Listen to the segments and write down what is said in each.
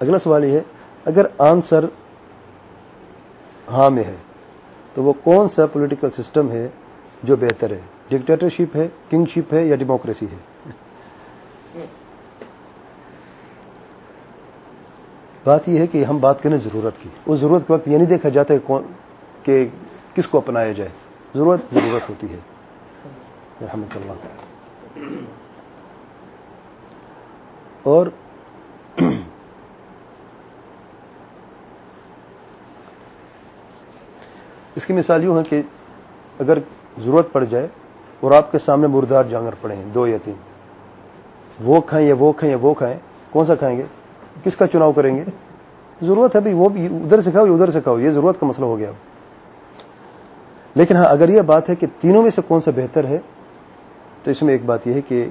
اگلا سوال یہ ہے، اگر آنسر ہاں میں ہے، تو وہ کون سا پولیٹیکل سسٹم ہے جو بہتر ہے؟ ڈکٹیٹرشپ ہے کنگ شپ ہے یا ڈیموکریسی ہے؟ بات یہ ہے کہ ہم بات کریں ضرورت کی۔ اس ضرورت کے وقت یہ نہیں دیکھا جاتا کہ کس کو اپنایا جائے۔ ضرورت ضرورت ہوتی ہے۔ رحمت اللہ۔ اور اس کی مثال یوں ہے کہ اگر ضرورت پڑ جائے اور آپ کے سامنے مردار جانور پڑے ہیں، دو یا تین، وہ کھائیں یا وہ کھائیں یا وہ کھائیں، کون سا کھائیں گے؟ کس کا چناؤ کریں گے؟ ضرورت ہے بھائی، وہ بھی ادھر سے کھاؤ یا ادھر سے کھاؤ، یہ ضرورت کا مسئلہ ہو گیا لیکن ہاں اگر یہ بات ہے کہ تینوں میں سے کون سا بہتر ہے، تو اس میں ایک بات یہ ہے کہ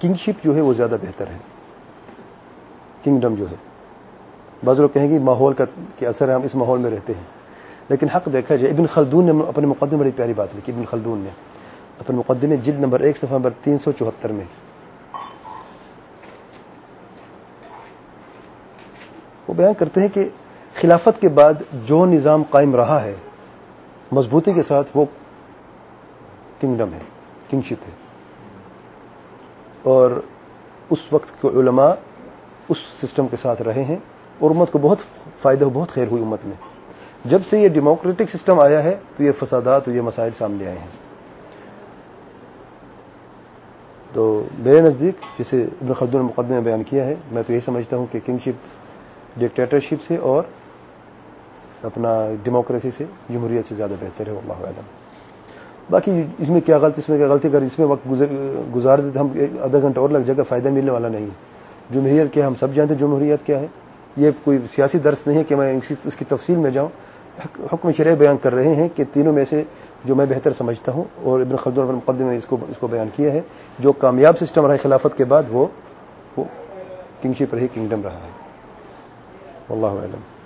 کنگ شپ جو ہے وہ زیادہ بہتر ہے۔ کنگڈم جو ہے۔ بعض لوگ کہیں گے ماحول کا اثر ہے، ہم اس ماحول میں رہتے ہیں۔ لیکن حق دیکھا جائے، ابن خلدون نے اپنے مقدمے بڑی پیاری بات لکھی، ابن خلدون نے۔ اپنے مقدمے جلد نمبر ایک، صفحہ نمبر تین سو چوہتر میں۔ وہ بیان کرتے ہیں کہ خلافت کے بعد جو نظام قائم رہا ہے، مضبوطی کے ساتھ وہ کنگڈم ہے کنگشپ ہے۔ اور اس وقت کے علماء اس سسٹم کے ساتھ رہے ہیں۔ اور امت کو بہت فائدہ، بہت خیر ہوئی امت میں۔ جب سے یہ ڈیموکریٹک سسٹم آیا ہے تو یہ فسادات اور یہ مسائل سامنے آئے ہیں۔ تو میرے نزدیک جسے ابن خلدون مقدمے میں بیان کیا ہے، میں تو یہی سمجھتا ہوں کہ کنگشپ ڈکٹیٹرشپ سے اور اپنا ڈیموکریسی سے جمہوریت سے زیادہ بہتر ہے اللہ عالم باقی اس میں کیا غلطی اس میں کیا غلطی اگر اس میں وقت گزار دیتے ہم آدھا گھنٹہ اور لگ جائے گا، فائدہ ملنے والا نہیں۔ جمہوریت کیا ہم سب جانتے ہیں جمہوریت کیا ہے۔ یہ کوئی سیاسی درس نہیں ہے کہ میں اس کی تفصیل میں جاؤں۔ حکم شرح بیان کر رہے ہیں کہ تینوں میں سے جو میں بہتر سمجھتا ہوں اور ابن خلدون مقدم نے اس کو اس کو بیان کیا ہے، جو کامیاب سسٹم رہا خلافت کے بعد، وہ کنگشپ رہی کنگڈم رہا ہے۔ اللہ علم